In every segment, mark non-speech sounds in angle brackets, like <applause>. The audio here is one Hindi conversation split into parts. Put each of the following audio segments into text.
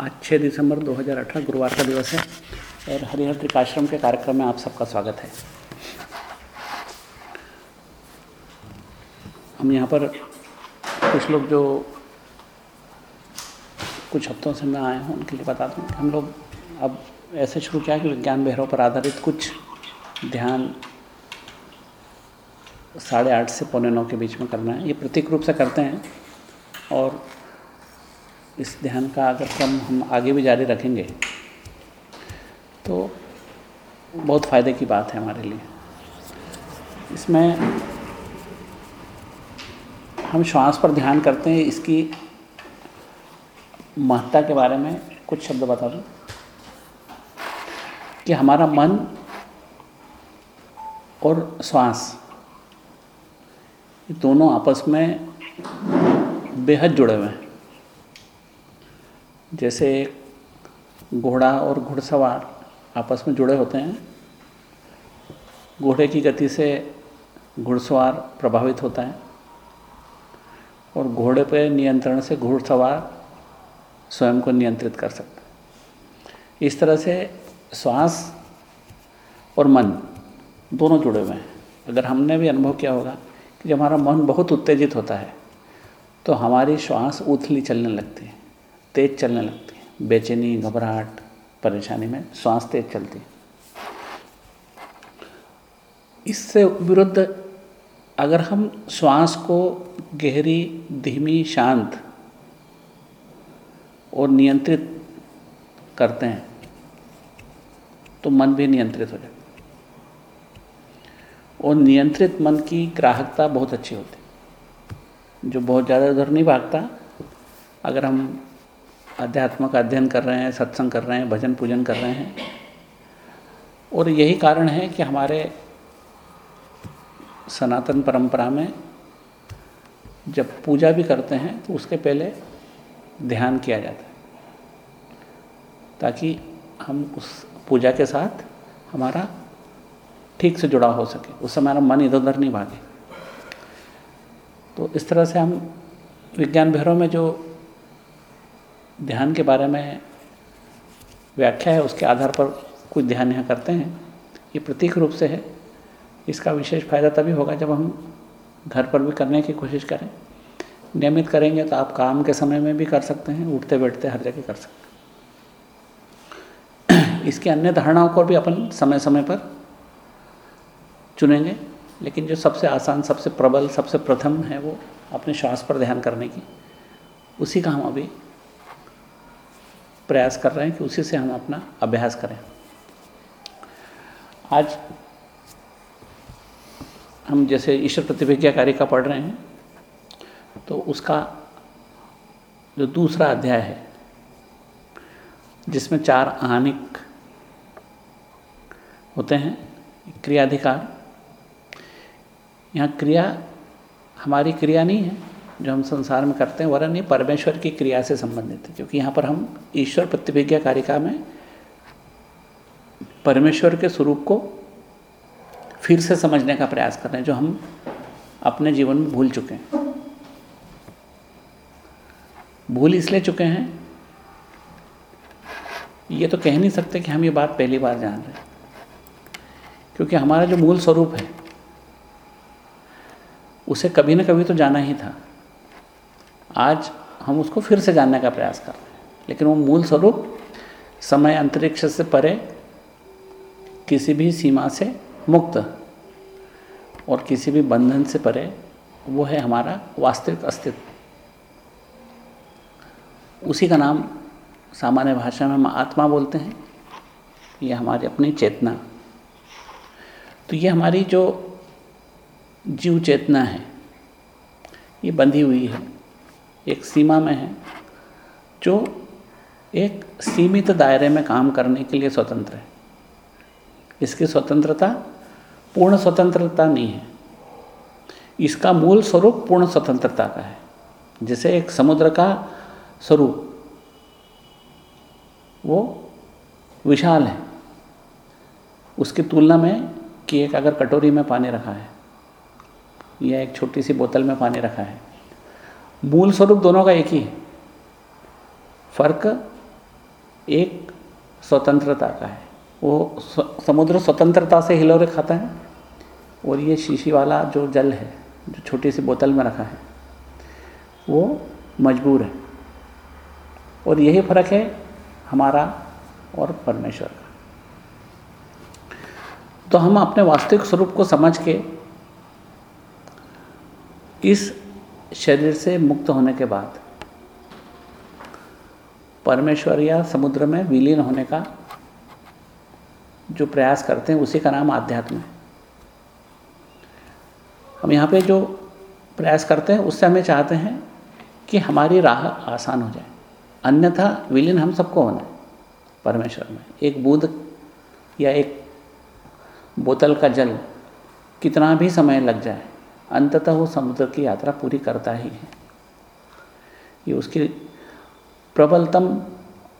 आज छः दिसंबर 2018 गुरुवार का दिवस है और हरिहर त्रिकाश्रम के कार्यक्रम में आप सबका स्वागत है। हम यहाँ पर कुछ लोग जो कुछ हफ्तों से मैं आए हूँ, उनके लिए बता दूँ हम लोग अब ऐसे शुरू किया कि विज्ञान बहरों पर आधारित कुछ ध्यान साढ़े आठ से पौने नौ के बीच में करना है। ये प्रतीक रूप से करते हैं और इस ध्यान का अगर क्रम हम आगे भी जारी रखेंगे तो बहुत फ़ायदे की बात है हमारे लिए। इसमें हम श्वास पर ध्यान करते हैं, इसकी महत्ता के बारे में कुछ शब्द बता दूँ। कि हमारा मन और श्वास, ये दोनों आपस में बेहद जुड़े हुए हैं। जैसे घोड़ा और घुड़सवार आपस में जुड़े होते हैं, घोड़े की गति से घुड़सवार प्रभावित होता है और घोड़े पर नियंत्रण से घुड़सवार स्वयं को नियंत्रित कर सकता है। इस तरह से श्वास और मन दोनों जुड़े हुए हैं। अगर हमने भी अनुभव किया होगा कि जब हमारा मन बहुत उत्तेजित होता है तो हमारी श्वास उथली चलने लगती है। तेज चलने लगती है। बेचैनी, घबराहट, परेशानी में श्वास तेज चलती है। इससे विरुद्ध अगर हम श्वास को गहरी, धीमी, शांत और नियंत्रित करते हैं तो मन भी नियंत्रित हो जाता और नियंत्रित मन की ग्राहकता बहुत अच्छी होती है। जो बहुत ज़्यादा उधर नहीं भागता, अगर हम अध्यात्म का अध्ययन कर रहे हैं, सत्संग कर रहे हैं, भजन पूजन कर रहे हैं। और यही कारण है कि हमारे सनातन परंपरा में जब पूजा भी करते हैं तो उसके पहले ध्यान किया जाता है। ताकि हम उस पूजा के साथ हमारा ठीक से जुड़ा हो सके। उस समय हमारा मन इधर उधर नहीं भागे। तो इस तरह से हम विज्ञान भैरव में जो ध्यान के बारे में व्याख्या है, उसके आधार पर कुछ ध्यान यहाँ करते हैं। ये प्रतीक रूप से है। इसका विशेष फ़ायदा तभी होगा जब हम घर पर भी करने की कोशिश करें। नियमित करेंगे तो आप काम के समय में भी कर सकते हैं, उठते बैठते हर जगह कर सकते हैं। <clears throat> इसकी अन्य धारणाओं को भी अपन समय समय पर चुनेंगे, लेकिन जो सबसे आसान, सबसे प्रबल, सबसे प्रथम है वो अपने श्वास पर ध्यान करने की। उसी का हम अभी प्रयास कर रहे हैं कि उसी से हम अपना अभ्यास करें। आज हम जैसे ईश्वर प्रतिभिज्ञा कार्य का पढ़ रहे हैं तो उसका जो दूसरा अध्याय है, जिसमें चार आहानिक होते हैं, क्रियाधिकार। यहाँ क्रिया, हमारी क्रिया नहीं है जो हम संसार में करते हैं वरन ये परमेश्वर की क्रिया से संबंधित है। क्योंकि यहाँ पर हम ईश्वर प्रतिभिज्ञा कारिका में परमेश्वर के स्वरूप को फिर से समझने का प्रयास कर रहे हैं, जो हम अपने जीवन में भूल चुके हैं। भूल इसलिए चुके हैं, ये तो कह नहीं सकते कि हम ये बात पहली बार जान रहे हैं। क्योंकि हमारा जो मूल स्वरूप है, उसे कभी ना कभी तो जाना ही था। आज हम उसको फिर से जानने का प्रयास कर रहे हैं। लेकिन वो मूल स्वरूप समय अंतरिक्ष से परे किसी भी सीमा से मुक्त और किसी भी बंधन से परे वो है हमारा वास्तविक अस्तित्व। उसी का नाम सामान्य भाषा में हम आत्मा बोलते हैं। ये हमारी अपनी चेतना। तो ये हमारी जो जीव चेतना है, ये बंधी हुई है। एक सीमा में है, जो एक सीमित दायरे में काम करने के लिए स्वतंत्र है। इसकी स्वतंत्रता पूर्ण स्वतंत्रता नहीं है। इसका मूल स्वरूप पूर्ण स्वतंत्रता का है, जैसे एक समुद्र का स्वरूप, वो विशाल है। उसकी तुलना में कि एक अगर कटोरी में पानी रखा है, या एक छोटी सी बोतल में पानी रखा है मूल स्वरूप दोनों का एक ही है। फ़र्क एक स्वतंत्रता का है। वो समुद्र स्वतंत्रता से हिलोरे खाता है और ये शीशी वाला जो जल है, जो छोटी सी बोतल में रखा है, वो मजबूर है। और यही फ़र्क है हमारा और परमेश्वर का। तो हम अपने वास्तविक स्वरूप को समझ के इस शरीर से मुक्त होने के बाद परमेश्वर या समुद्र में विलीन होने का जो प्रयास करते हैं, उसी का नाम आध्यात्म है। हम यहाँ पे जो प्रयास करते हैं, उससे हमें चाहते हैं कि हमारी राह आसान हो जाए। अन्यथा विलीन हम सबको होना है परमेश्वर में। एक बूंद या एक बोतल का जल कितना भी समय लग जाए अंततः वो समुद्र की यात्रा पूरी करता ही है। ये उसकी प्रबलतम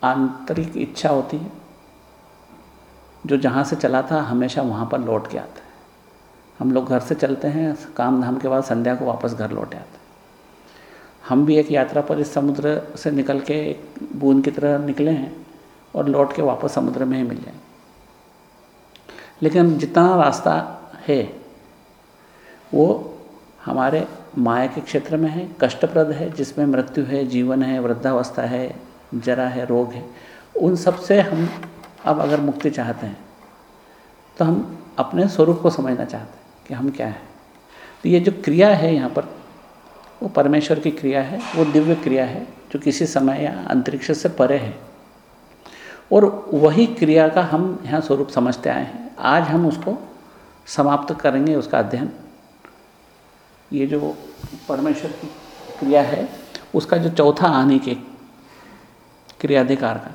आंतरिक इच्छा होती है। जो जहाँ से चला था, हमेशा वहाँ पर लौट के आता है। हम लोग घर से चलते हैं काम धाम के बाद संध्या को वापस घर लौट आते हैं। हम भी एक यात्रा पर इस समुद्र से निकल के एक बूंद की तरह निकले हैं और लौट के वापस समुद्र में ही मिल जाए लेकिन जितना रास्ता है, वो हमारे माया के क्षेत्र में है, कष्टप्रद है, जिसमें मृत्यु है, जीवन है, वृद्धावस्था है, जरा है, रोग है, उन सबसे हम अब अगर मुक्ति चाहते हैं तो हम अपने स्वरूप को समझना चाहते हैं कि हम क्या हैं। तो ये जो क्रिया है यहाँ पर, वो परमेश्वर की क्रिया है, वो दिव्य क्रिया है, जो किसी समय या अंतरिक्ष से परे है। और वही क्रिया का हम यहाँ स्वरूप समझते आए हैं। आज हम उसको समाप्त करेंगे, उसका अध्ययन ये जो परमेश्वर की क्रिया है, उसका जो चौथा आने के क्रियाधिकार का,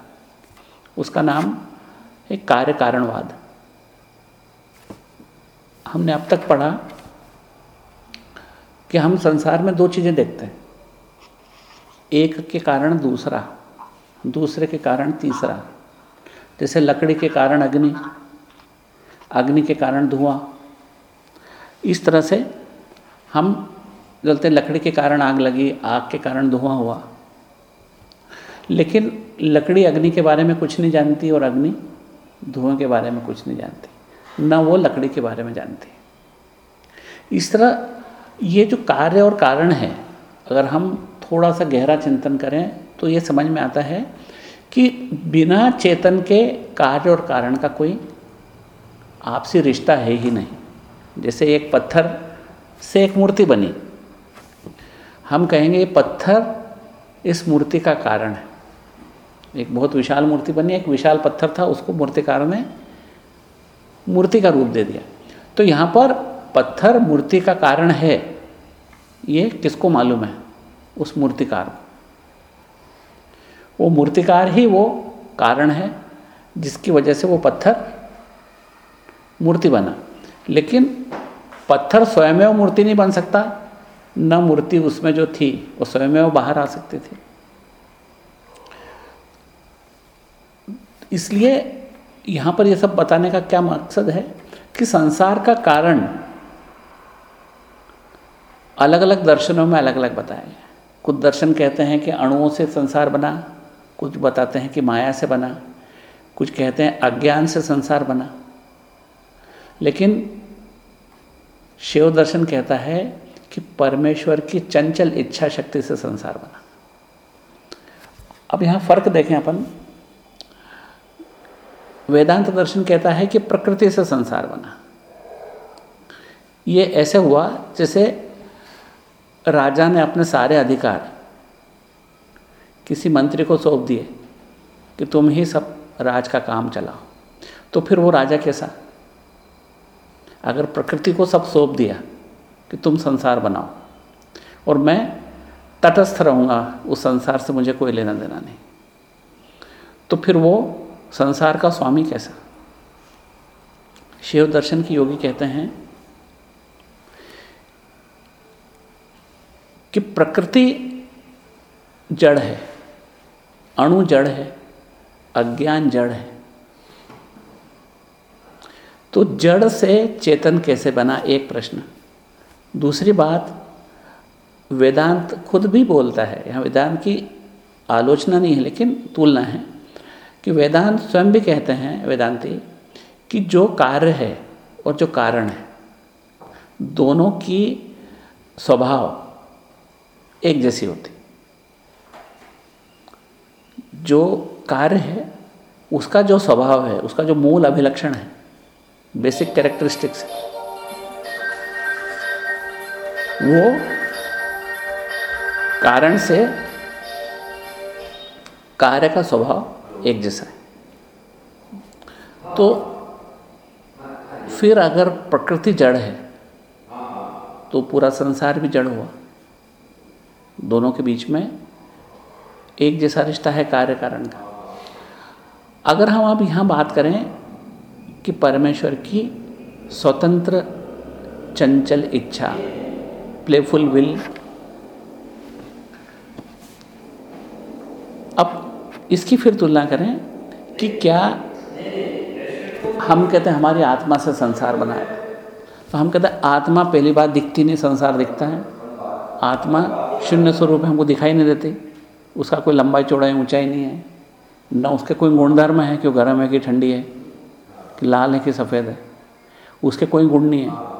उसका नाम है कार्य कारणवाद हमने अब तक पढ़ा कि हम संसार में दो चीज़ें देखते हैं। एक के कारण दूसरा, दूसरे के कारण तीसरा। जैसे लकड़ी के कारण अग्नि अग्नि के कारण धुआँ। इस तरह से हम जलते लकड़ी के कारण आग लगी, आग के कारण धुआँ हुआ। लेकिन लकड़ी अग्नि के बारे में कुछ नहीं जानती और अग्नि धुआँ के बारे में कुछ नहीं जानती। न वो लकड़ी के बारे में जानती। इस तरह ये जो कार्य और कारण है, अगर हम थोड़ा सा गहरा चिंतन करें तो ये समझ में आता है कि बिना चेतन के कार्य और कारण का कोई आपसी रिश्ता है ही नहीं। जैसे एक पत्थर से एक मूर्ति बनी। हम कहेंगे पत्थर इस मूर्ति का कारण है। एक बहुत विशाल मूर्ति बनी, एक विशाल पत्थर था, उसको मूर्तिकार ने मूर्ति का रूप दे दिया। तो यहाँ पर पत्थर मूर्ति का कारण है, ये किसको मालूम है? उस मूर्तिकार को। वो मूर्तिकार ही वो कारण है जिसकी वजह से वो पत्थर मूर्ति बना। लेकिन पत्थर स्वयं मूर्ति नहीं बन सकता। न मूर्ति उसमें जो थी, वो स्वयं बाहर आ सकती थी। इसलिए यहाँ पर ये सब बताने का क्या मकसद है कि संसार का कारण अलग अलग दर्शनों में अलग अलग बताया गया। कुछ दर्शन कहते हैं कि अणुओं से संसार बना, कुछ बताते हैं कि माया से बना, कुछ कहते हैं अज्ञान से संसार बना। लेकिन शिव दर्शन कहता है कि परमेश्वर की चंचल इच्छा शक्ति से संसार बना। अब यहाँ फ़र्क देखें अपन। वेदांत दर्शन कहता है कि प्रकृति से संसार बना। ये ऐसे हुआ जैसे राजा ने अपने सारे अधिकार किसी मंत्री को सौंप दिए कि तुम ही सब राज का काम चलाओ। तो फिर वो राजा कैसा? अगर प्रकृति को सब सौंप दिया कि तुम संसार बनाओ, और मैं तटस्थ रहूँगा, उस संसार से मुझे कोई लेना देना नहीं तो फिर वो संसार का स्वामी कैसा? शिव दर्शन की योगी कहते हैं कि प्रकृति जड़ है, अणु जड़ है, अज्ञान जड़ है। तो जड़ से चेतन कैसे बना, एक प्रश्न। दूसरी बात, वेदांत खुद भी बोलता है, यहाँ वेदांत की आलोचना नहीं है, लेकिन तुलना है, कि वेदांत स्वयं भी कहते हैं, वेदांती, कि जो कार्य है और जो कारण है, दोनों की स्वभाव एक जैसी होती। जो कार्य है, उसका जो स्वभाव है, उसका जो मूल अभिलक्षण है बेसिक कैरेक्टरिस्टिक्स वो कारण से कार्य का स्वभाव एक जैसा है। तो फिर अगर प्रकृति जड़ है तो पूरा संसार भी जड़ हुआ। दोनों के बीच में एक जैसा रिश्ता है कार्य कारण का। अगर हम अब यहाँ बात करें कि परमेश्वर की स्वतंत्र चंचल इच्छा प्लेफुल विल अब इसकी फिर तुलना करें कि क्या हम कहते हैं हमारी आत्मा से संसार बनाया तो हम कहते हैं आत्मा पहली बार दिखती नहीं, संसार दिखता है। आत्मा शून्य स्वरूप है, हमको दिखाई नहीं देती। उसका कोई लंबाई, चौड़ाई, ऊंचाई नहीं है। न उसके कोई गुणधर्म है कि गर्म है कि ठंडी है। कि लाल है कि सफ़ेद है, उसके कोई गुण नहीं है।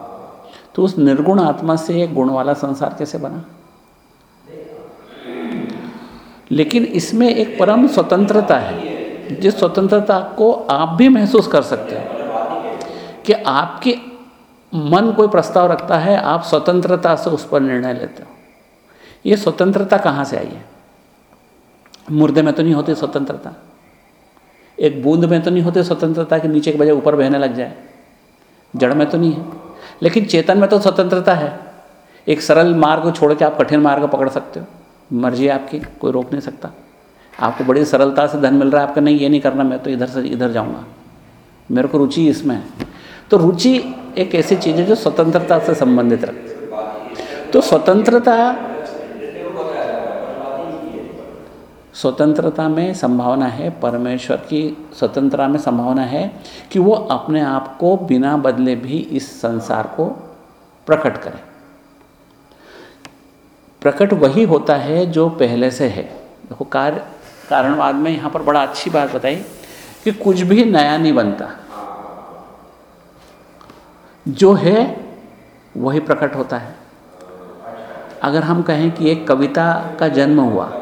तो उस निर्गुण आत्मा से एक गुण वाला संसार कैसे बना? लेकिन इसमें एक परम स्वतंत्रता है, जिस स्वतंत्रता को आप भी महसूस कर सकते हो कि आपके मन कोई प्रस्ताव रखता है, आप स्वतंत्रता से उस पर निर्णय लेते हो। ये स्वतंत्रता कहाँ से आई है? मुर्दे में तो नहीं होती स्वतंत्रता। एक बूंद में तो नहीं होते स्वतंत्रता के नीचे के बजाय ऊपर बहने लग जाए। जड़ में तो नहीं है। लेकिन चेतन में तो स्वतंत्रता है। एक सरल मार्ग छोड़ के आप कठिन मार्ग पकड़ सकते हो। मर्ज़ी आपकी, कोई रोक नहीं सकता। आपको बड़ी सरलता से धन मिल रहा है, आपका नहीं, ये नहीं करना, मैं तो इधर से इधर जाऊँगा। मेरे को रुचि इसमें है। तो रुचि एक ऐसी चीज़ है जो स्वतंत्रता से संबंधित रखती तो स्वतंत्रता स्वतंत्रता में संभावना है, परमेश्वर की स्वतंत्रता में संभावना है कि वो अपने आप को बिना बदले भी इस संसार को प्रकट करें। प्रकट वही होता है जो पहले से है। देखो, कार्य, कारणवाद में यहाँ पर बड़ा अच्छी बात बताई कि कुछ भी नया नहीं बनता। जो है, वही प्रकट होता है। अगर हम कहें कि एक कविता का जन्म हुआ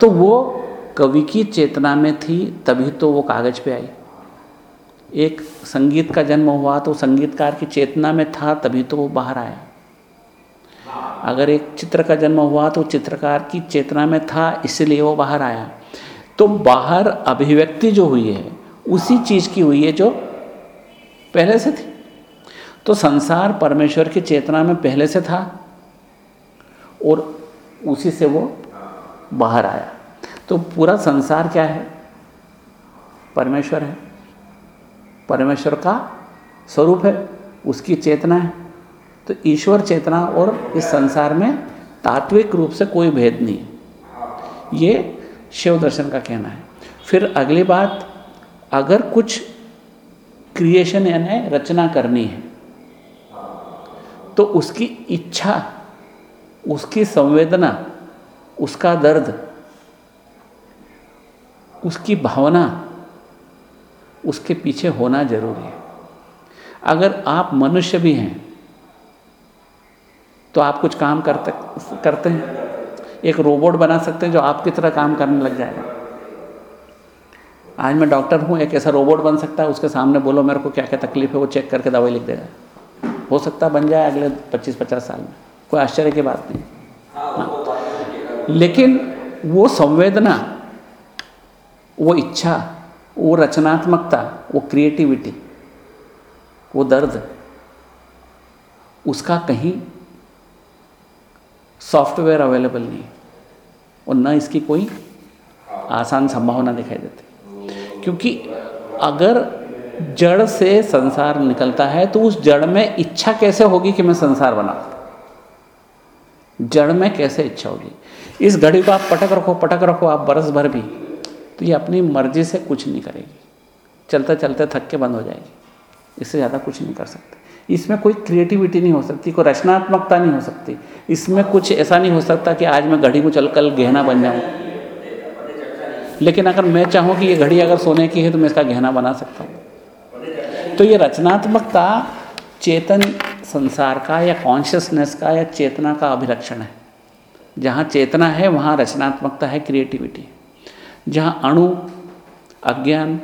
तो वो कवि की चेतना में थी, तभी तो वो कागज़ पे आई। एक संगीत का जन्म हुआ तो संगीतकार की चेतना में था, तभी तो वो बाहर आया अगर एक चित्र का जन्म हुआ तो चित्रकार की चेतना में था, इसलिए वो बाहर आया। तो बाहर अभिव्यक्ति जो हुई है, उसी चीज़ की हुई है जो पहले से थी। तो संसार परमेश्वर की चेतना में पहले से था, और उसी से वो बाहर आया। तो पूरा संसार क्या है? परमेश्वर है। परमेश्वर का स्वरूप है, उसकी चेतना है। तो ईश्वर चेतना और इस संसार में तात्विक रूप से कोई भेद नहीं ये शिव दर्शन का कहना है। फिर अगली बात, अगर कुछ क्रिएशन यानी रचना करनी है तो उसकी इच्छा, उसकी संवेदना उसका दर्द, उसकी भावना, उसके पीछे होना ज़रूरी है। अगर आप मनुष्य भी हैं तो आप कुछ काम करते करते हैं। एक रोबोट बना सकते हैं जो आपकी तरह काम करने लग जाएगा। आज मैं डॉक्टर हूँ, एक ऐसा रोबोट बन सकता है, उसके सामने बोलो, मेरे को क्या क्या तकलीफ़ है, वो चेक करके दवाई लिख देगा। हो सकता है बन जाए अगले 25-50 साल में। कोई आश्चर्य की बात नहीं। हाँ। लेकिन वो संवेदना, वो इच्छा, वो रचनात्मकता, वो क्रिएटिविटी वो दर्द, उसका कहीं सॉफ्टवेयर अवेलेबल नहीं और न इसकी कोई आसान संभावना दिखाई देती। क्योंकि अगर जड़ से संसार निकलता है तो उस जड़ में इच्छा कैसे होगी कि मैं संसार बना जड़ में कैसे इच्छा होगी? इस घड़ी को आप पटक रखो पटक रखो, आप बरस भर भी तो ये अपनी मर्ज़ी से कुछ नहीं करेगी। चलते चलते थक के बंद हो जाएगी। इससे ज़्यादा कुछ नहीं कर सकते। इसमें कोई क्रिएटिविटी नहीं हो सकती, कोई रचनात्मकता नहीं हो सकती। इसमें कुछ ऐसा नहीं हो सकता कि आज मैं घड़ी को चल कल गहना बन जाऊँ। लेकिन अगर मैं चाहूँ कि ये घड़ी अगर सोने की है तो मैं इसका गहना बना सकता हूँ। तो ये रचनात्मकता, चेतन संसार का या कॉन्शियसनेस का या चेतना का अभिलक्षण है। जहाँ चेतना है, वहाँ रचनात्मकता है क्रिएटिविटी जहाँ अणु, अज्ञान,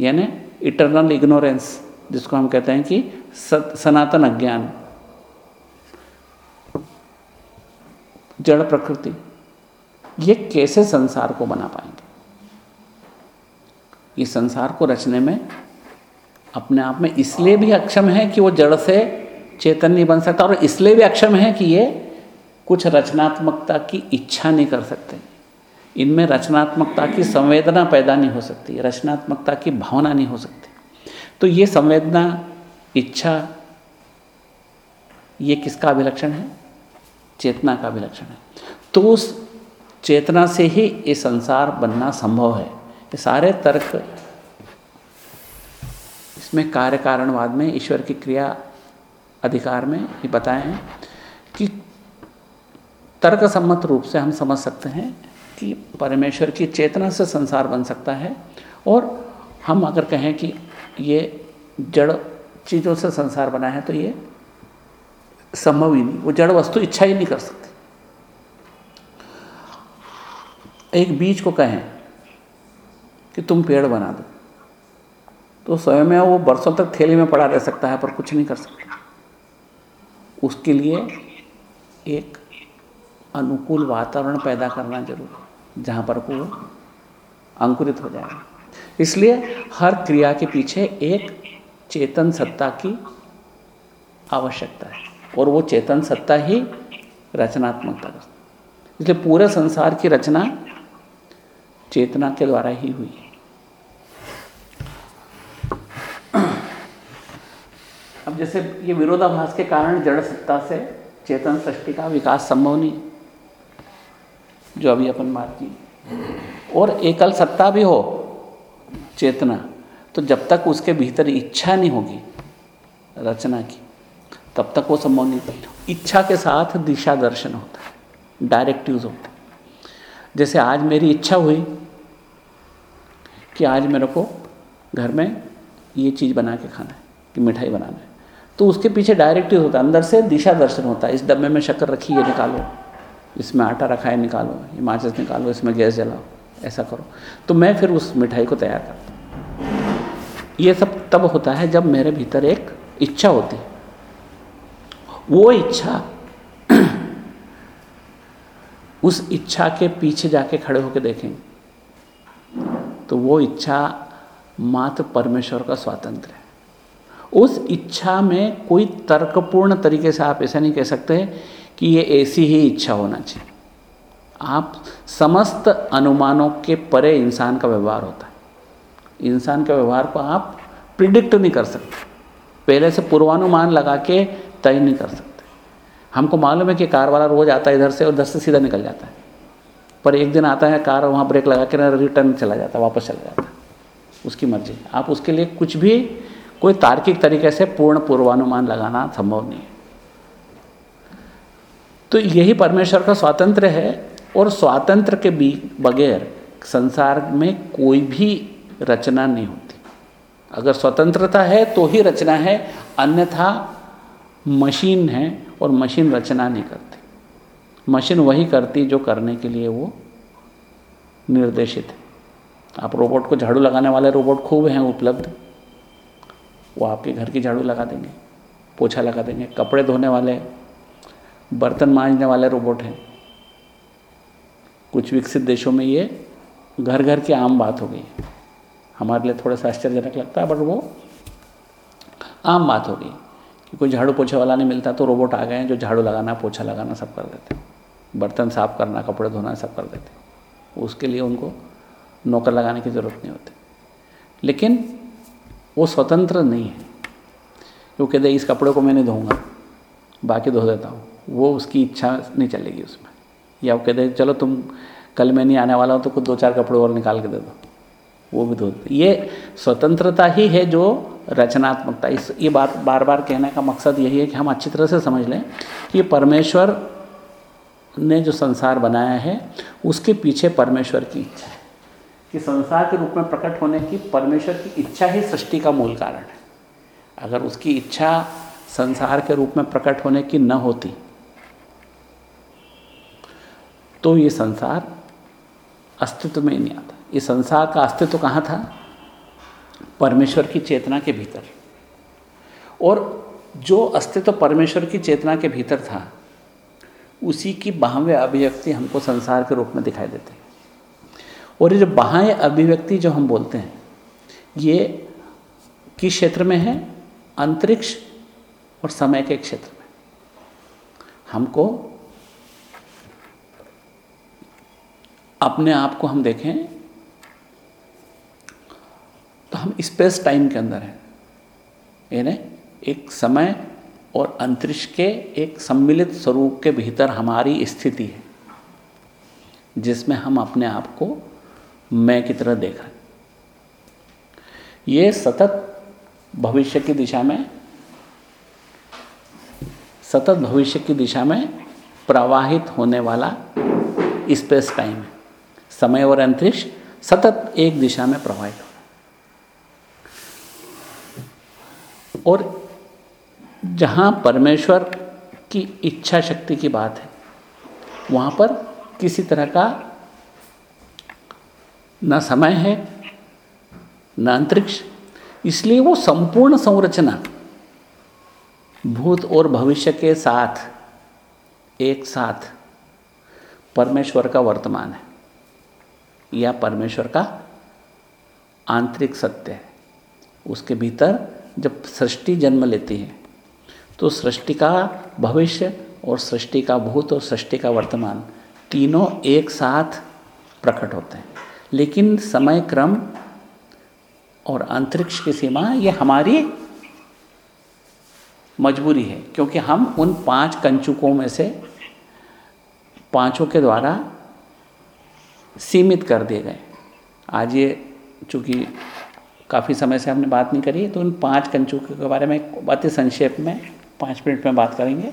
यानी इटरनल इग्नोरेंस जिसको हम कहते हैं कि सनातन अज्ञान, जड़ प्रकृति, ये कैसे संसार को बना पाएँगे? ये संसार को रचने में अपने आप में इसलिए भी अक्षम है कि वो जड़ से चेतन नहीं बन सकता और इसलिए भी अक्षम है कि ये कुछ रचनात्मकता की इच्छा नहीं कर सकते। इनमें रचनात्मकता की संवेदना पैदा नहीं हो सकती, रचनात्मकता की भावना नहीं हो सकती। तो ये संवेदना, इच्छा, ये किसका अभिलक्षण है? चेतना का अभिलक्षण है। तो उस चेतना से ही ये संसार बनना संभव है। ये सारे तर्क इसमें कार्य कारणवाद में, ईश्वर की क्रिया अधिकार में ये बताए हैं कि तर्क सम्मत रूप से हम समझ सकते हैं कि परमेश्वर की चेतना से संसार बन सकता है और हम अगर कहें कि ये जड़ चीज़ों से संसार बना है तो ये संभव ही नहीं, वो जड़ वस्तु इच्छा ही नहीं कर सकती। एक बीज को कहें कि तुम पेड़ बना दो। तो स्वयं में वो बरसों तक थैली में पड़ा रह सकता है, पर कुछ नहीं कर सकता। उसके लिए एक अनुकूल वातावरण पैदा करना ज़रूरी जहाँ पर वो अंकुरित हो जाएगा इसलिए हर क्रिया के पीछे एक चेतन सत्ता की आवश्यकता है, और वो चेतन सत्ता ही रचनात्मकता इसलिए पूरे संसार की रचना चेतना के द्वारा ही हुई है। अब जैसे ये विरोधाभास के कारण जड़ सत्ता से चेतन सृष्टि का विकास संभव नहीं जो अभी अपन बात की। और एकल सत्ता भी हो, चेतना तो जब तक उसके भीतर इच्छा नहीं होगी रचना की, तब तक वो संभव नहीं पड़ता इच्छा के साथ दिशा दर्शन होता है डायरेक्टिव्स होते हैं। जैसे आज मेरी इच्छा हुई कि आज मेरे को घर में ये चीज़ बना के खाना है, कि मिठाई बनाना है। तो उसके पीछे डायरेक्टिव होता है। अंदर से दिशा दर्शन होता है। इस डब्बे में शक्कर रखी है निकालो। इसमें आटा रखा है, निकालो। ये माचिस निकालो, इसमें गैस जलाओ। ऐसा करो। तो मैं फिर उस मिठाई को तैयार करता हूँ। ये सब तब होता है जब मेरे भीतर एक इच्छा होती है। वो इच्छा <clears throat> उस इच्छा के पीछे जाके खड़े होकर देखेंगे। तो वो इच्छा मात्र परमेश्वर का स्वातंत्र है। उस इच्छा में कोई तर्कपूर्ण तरीके से आप ऐसा नहीं कह सकते कि ये ऐसी ही इच्छा होना चाहिए। आप समस्त अनुमानों के परे इंसान का व्यवहार होता है। इंसान के व्यवहार को आप प्रिडिक्ट नहीं कर सकते। पहले से पूर्वानुमान लगा के तय नहीं कर सकते। हमको मालूम है कि कार वाला रोज़ आता है इधर से और इधर से सीधा निकल जाता है। पर एक दिन आता है कार वहाँ ब्रेक लगा के ना रिटर्न चला जाता है, वापस चला जाता है। उसकी मर्ज़ी। आप उसके लिए कुछ भी कोई तार्किक तरीके से पूर्ण पूर्वानुमान लगाना संभव नहीं है। तो यही परमेश्वर का स्वातंत्र है और स्वातंत्र के बगैर संसार में कोई भी रचना नहीं होती। अगर स्वतंत्रता है तो ही रचना है, अन्यथा मशीन है और मशीन रचना नहीं करती। मशीन वही करती जो करने के लिए वो निर्देशित है। आप रोबोट को झाड़ू लगाने वाले रोबोट खूब हैं, उपलब्ध। वो आपके घर की झाड़ू लगा देंगे, पोछा लगा देंगे, कपड़े धोने वाले, बर्तन मांजने वाले रोबोट हैं। कुछ विकसित देशों में ये घर घर की आम बात हो गई हमारे लिए थोड़ा सा आश्चर्यजनक लगता है बट वो आम बात हो गई कि कोई झाड़ू पोछे वाला नहीं मिलता तो रोबोट आ गए हैं जो झाड़ू लगाना, पोछा लगाना सब कर देते बर्तन साफ़ करना, कपड़े धोना सब कर देते उसके लिए उनको नौकर लगाने की ज़रूरत नहीं होती। लेकिन वो स्वतंत्र नहीं है। वो कहते इस कपड़े को मैं नहीं धोऊँगा, बाकी धो देता हूँ। वो उसकी इच्छा नहीं चलेगी उसमें। या वो कहते चलो तुम, कल मैं नहीं आने वाला हूँ तो कुछ दो चार कपड़े और निकाल के दे दो। वो भी धो ये स्वतंत्रता ही है जो रचनात्मकता। इस, ये बात बार बार कहने का मकसद यही है कि हम अच्छी तरह से समझ लें कि परमेश्वर ने जो संसार बनाया है, उसके पीछे परमेश्वर की इच्छा कि संसार के रूप में प्रकट होने की परमेश्वर की इच्छा ही सृष्टि का मूल कारण है। अगर उसकी इच्छा संसार के रूप में प्रकट होने की न होती तो ये संसार अस्तित्व में ही नहीं आता। ये संसार का अस्तित्व कहाँ था? परमेश्वर की चेतना के भीतर। और जो अस्तित्व परमेश्वर की चेतना के भीतर था, उसी की बाह्य अभिव्यक्ति हमको संसार के रूप में दिखाई देती और ये जो बाह्य अभिव्यक्ति जो हम बोलते हैं, ये किस क्षेत्र में है? अंतरिक्ष और समय के क्षेत्र में। हमको अपने आप को हम देखें तो हम स्पेस टाइम के अंदर हैं। यानी एक समय और अंतरिक्ष के एक सम्मिलित स्वरूप के भीतर हमारी स्थिति है, जिसमें हम अपने आप को मैं की तरह देख रहे ये सतत भविष्य की दिशा में, सतत भविष्य की दिशा में प्रवाहित होने वाला स्पेस टाइम है। समय और अंतरिक्ष सतत एक दिशा में प्रवाहित हो। और जहाँ परमेश्वर की इच्छा शक्ति की बात है, वहाँ पर किसी तरह का न समय है, न अंतरिक्ष। इसलिए वो संपूर्ण संरचना, भूत और भविष्य के साथ, एक साथ परमेश्वर का वर्तमान है। या परमेश्वर का आंतरिक सत्य है। उसके भीतर जब सृष्टि जन्म लेती है तो सृष्टि का भविष्य और सृष्टि का भूत और सृष्टि का वर्तमान तीनों एक साथ प्रकट होते हैं। लेकिन समय क्रम और अंतरिक्ष की सीमा ये हमारी मजबूरी है, क्योंकि हम उन पाँच कंचुकों में से पाँचों के द्वारा सीमित कर दिए गए। आज ये चूँकि काफ़ी समय से हमने बात नहीं करी है तो उन पाँच कंचुकों के बारे में अति संक्षेप में पाँच मिनट में बात करेंगे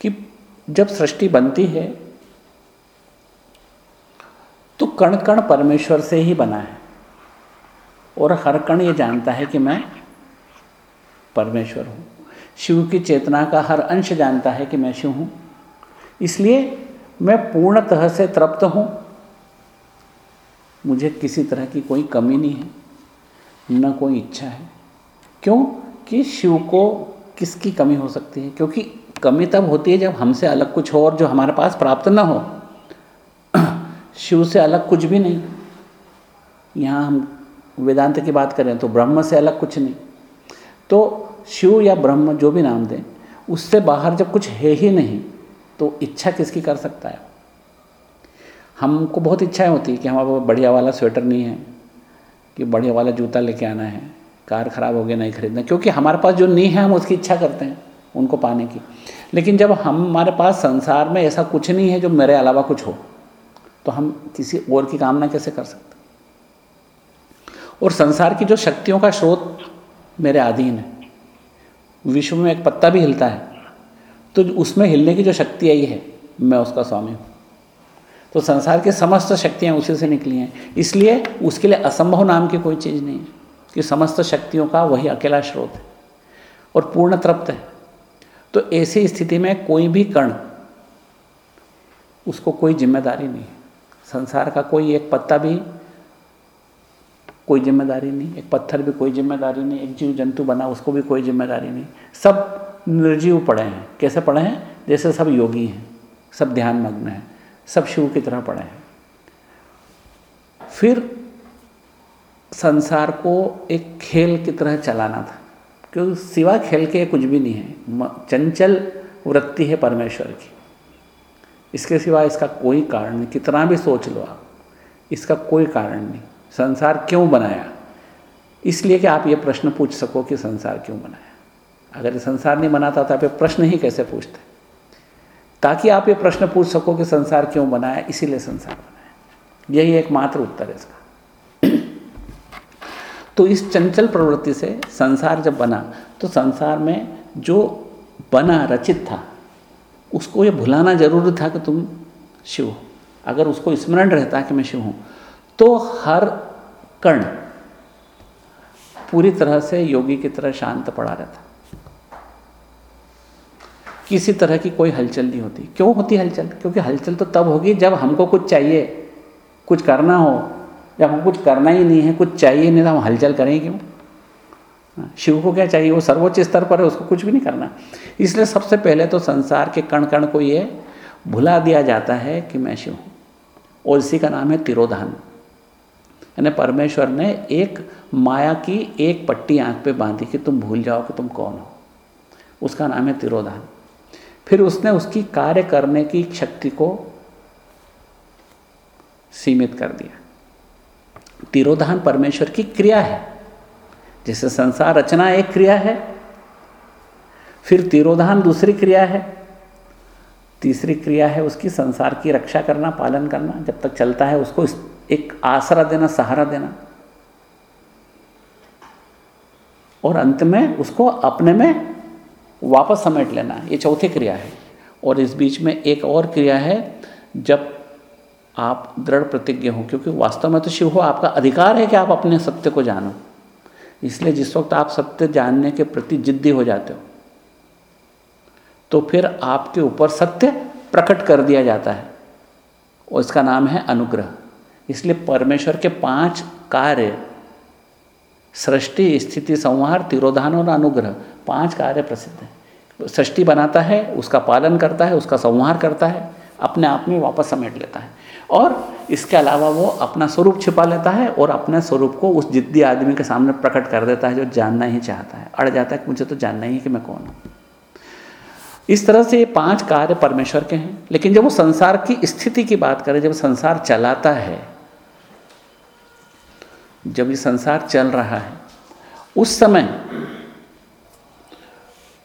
कि जब सृष्टि बनती है तो कण कण परमेश्वर से ही बना है। और हर कण ये जानता है कि मैं परमेश्वर हूँ। शिव की चेतना का हर अंश जानता है कि मैं शिव हूँ। इसलिए मैं पूर्णतः से तृप्त हूँ। मुझे किसी तरह की कोई कमी नहीं है, न कोई इच्छा है। क्यों? कि शिव को किसकी कमी हो सकती है? क्योंकि कमी तब होती है जब हमसे अलग कुछ हो और जो हमारे पास प्राप्त न हो। शिव से अलग कुछ भी नहीं। यहाँ हम वेदांत की बात करें तो ब्रह्म से अलग कुछ नहीं। तो शिव या ब्रह्म जो भी नाम दें, उससे बाहर जब कुछ है ही नहीं तो इच्छा किसकी कर सकता है? हमको बहुत इच्छाएँ होती है कि हमारे बढ़िया वाला स्वेटर नहीं है, कि बढ़िया वाला जूता लेके आना है, कार ख़राब हो गया नहीं खरीदना क्योंकि हमारे पास जो नहीं है, हम उसकी इच्छा करते हैं, उनको पाने की। लेकिन जब हमारे पास संसार में ऐसा कुछ नहीं है जो मेरे अलावा कुछ हो तो हम किसी और की कामना कैसे कर सकते और संसार की जो शक्तियों का स्रोत मेरे अधीन है, विश्व में एक पत्ता भी हिलता है तो उसमें हिलने की जो शक्ति आई है, मैं उसका स्वामी हूँ। तो संसार की समस्त शक्तियाँ उसी से निकली हैं। इसलिए उसके लिए असंभव नाम की कोई चीज़ नहीं है, कि समस्त शक्तियों का वही अकेला स्रोत है और पूर्ण तृप्त है। तो ऐसी स्थिति में कोई भी कण, उसको कोई ज़िम्मेदारी नहीं है। संसार का कोई एक पत्ता भी कोई ज़िम्मेदारी नहीं, एक पत्थर भी कोई ज़िम्मेदारी नहीं, एक जीव जंतु बना, उसको भी कोई ज़िम्मेदारी नहीं। सब निर्जीव पड़े हैं। कैसे पड़े हैं? जैसे सब योगी हैं, सब ध्यान मग्न हैं, सब शिव की तरह पड़े हैं। फिर संसार को एक खेल की तरह चलाना था, क्योंकि सिवा खेल के कुछ भी नहीं है। चंचल वृत्ति है परमेश्वर की। इसके सिवा इसका कोई कारण नहीं। कितना भी सोच लो आप, इसका कोई कारण नहीं। संसार क्यों बनाया? इसलिए कि आप ये प्रश्न पूछ सको कि संसार क्यों बनाया। अगर संसार नहीं बनाता तो आप ये प्रश्न ही कैसे पूछते? ताकि आप ये प्रश्न पूछ सको कि संसार क्यों बनाया, इसीलिए संसार बनाया। यही एकमात्र उत्तर है इसका। <clears throat> तो इस चंचल प्रवृत्ति से संसार जब बना तो संसार में जो बना, रचित था उसको ये भुलाना ज़रूरी था कि तुम शिव हो। अगर उसको स्मरण रहता कि मैं शिव हूँ तो हर कण पूरी तरह से योगी की तरह शांत पड़ा रहता। किसी तरह की कोई हलचल नहीं होती। क्यों होती हलचल? क्योंकि हलचल तो तब होगी जब हमको कुछ चाहिए। कुछ करना हो जब हमको कुछ करना ही नहीं है, कुछ चाहिए नहीं तो हम हलचल करें क्यों? शिव को क्या चाहिए वो सर्वोच्च स्तर पर है, उसको कुछ भी नहीं करना। इसलिए सबसे पहले तो संसार के कण कण को ये भुला दिया जाता है कि मैं शिव हूँ। और इसी का नाम है तिरोधान। यानी परमेश्वर ने एक माया की एक पट्टी आँख पे बांधी कि तुम भूल जाओ कि तुम कौन हो। उसका नाम है तिरोधान। फिर उसने उसकी कार्य करने की शक्ति को सीमित कर दिया। तिरोधान परमेश्वर की क्रिया है। जैसे संसार रचना एक क्रिया है, फिर तिरोधान दूसरी क्रिया है। तीसरी क्रिया है उसकी संसार की रक्षा करना, पालन करना, जब तक चलता है उसको एक आसरा देना, सहारा देना। और अंत में उसको अपने में वापस समेट लेना, ये चौथी क्रिया है। और इस बीच में एक और क्रिया है, जब आप दृढ़ प्रतिज्ञ हो, क्योंकि वास्तव में तो शिव हो, आपका अधिकार है कि आप अपने सत्य को जानो। इसलिए जिस वक्त आप सत्य जानने के प्रति जिद्दी हो जाते हो तो फिर आपके ऊपर सत्य प्रकट कर दिया जाता है। और इसका नाम है अनुग्रह। इसलिए परमेश्वर के पाँच कार्य, सृष्टि, स्थिति, संहार, तिरोधान और अनुग्रह, पाँच कार्य प्रसिद्ध हैं। सृष्टि बनाता है, उसका पालन करता है, उसका संहार करता है, अपने आप में वापस समेट लेता है। और इसके अलावा वो अपना स्वरूप छिपा लेता है और अपने स्वरूप को उस जिद्दी आदमी के सामने प्रकट कर देता है जो जानना ही चाहता है। अड़ जाता है कि मुझे तो जानना ही है कि मैं कौन हूँ। इस तरह से ये पाँच कार्य परमेश्वर के हैं। लेकिन जब वो संसार की स्थिति की बात करें, जब संसार चलाता है, जब ये संसार चल रहा है, उस समय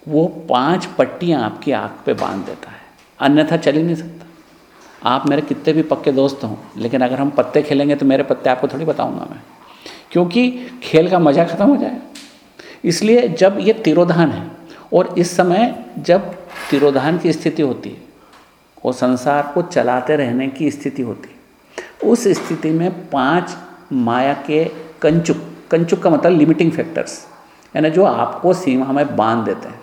वो पाँच पट्टियाँ आपकी आँख पे बाँध देता है। अन्यथा चल ही नहीं सकता। आप मेरे कितने भी पक्के दोस्त हों, लेकिन अगर हम पत्ते खेलेंगे तो मेरे पत्ते आपको थोड़ी बताऊँगा मैं। क्योंकि खेल का मज़ा ख़त्म हो जाए। इसलिए जब ये तिरोधान है, और इस समय जब तिरोधान की स्थिति होती है, और संसार को चलाते रहने की स्थिति होती है, उस स्थिति में पाँच माया के कंचुक कंचुक का मतलब लिमिटिंग फैक्टर्स यानी जो आपको सीमा में बाँध देते हैं।